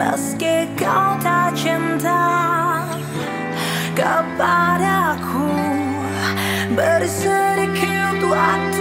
meski kau tak cinta kepadaku beri sedikit waktu